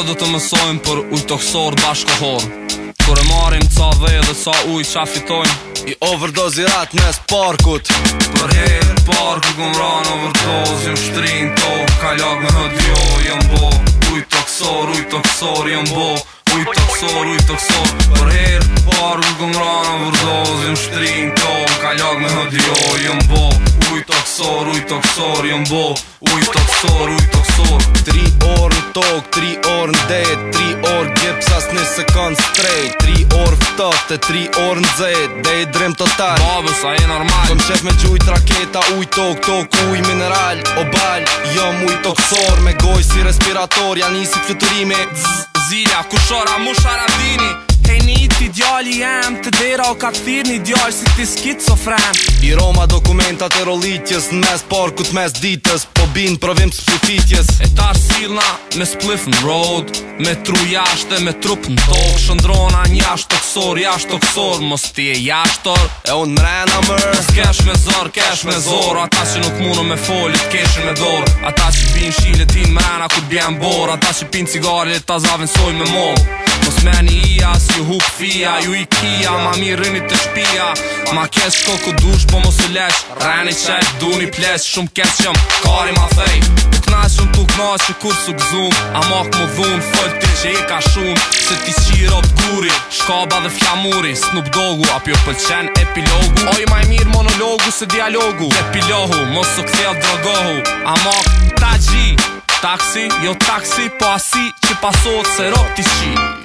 Sot do të mësojmë për ujtoksor bashkohor Kur e marim ca dhe dhe ca uj qa fitojmë I overdoz mes parkut Për herë parkut gëmë ranë overdoz Jëmë shtrin to, ka lagë në hëdjo Jëmë bo, ujtoksor, ujtoksor, jëmë bo Ujtoksor, ujtoksor Për herë parkut gëmë ranë overdoz Jëmë shtrin to, ka lagë në hëdjo Jëmë bo, ujtoksor, ujtoksor, jëmë bo Ujtoksor, ujtoksor tok 3 orë në det 3 orë gjepsas një sekund strejt 3 orë vëtofte 3 orë në zet Dhe i drem total Babës a e normal këm qef me gjujt raketa uj tok tok uj mineral O bal jom uj toksor Me goj si respirator janë i si të fëtërime Zilja kushora mushara dini djali jem Të dera o ka thirë një djali si ti skizofren I Roma dokumentat e rolitjes Në mes parkut mes ditës Po binë provim së pëfitjes E tarë silna me spliff në road Me tru jashtë dhe me trup në tokë Shëndrona një ashtë oksor, jashtë kësor Mos ti e jashtor e unë mrena mërë Kesh me zor, kesh me zor Ata që nuk munu me folit, keshën me dor Ata që binë shile, tin mrena ku bjen bor Ata që pinë cigarele, ta zavën soj me mollë meni ija Si hup fia ju i kia Ma mi rrinit të shpia Ma kes ko ku dush, po mos u lesh Reni që e du një plesh Shumë kes qëm, kari ma fej Të knaj shumë të knaj që kur su gëzum A mak mu dhun, fëll ti që i ka shumë Se ti qiro të guri Shkaba dhe flamuri s'nup Dogu, apjo pëlqen epilogu Oj ma i mirë monologu se dialogu Epilohu, mos u kthjel drogohu A mak ta gji Taksi, jo taksi, po asi që pasot se rob t'i shi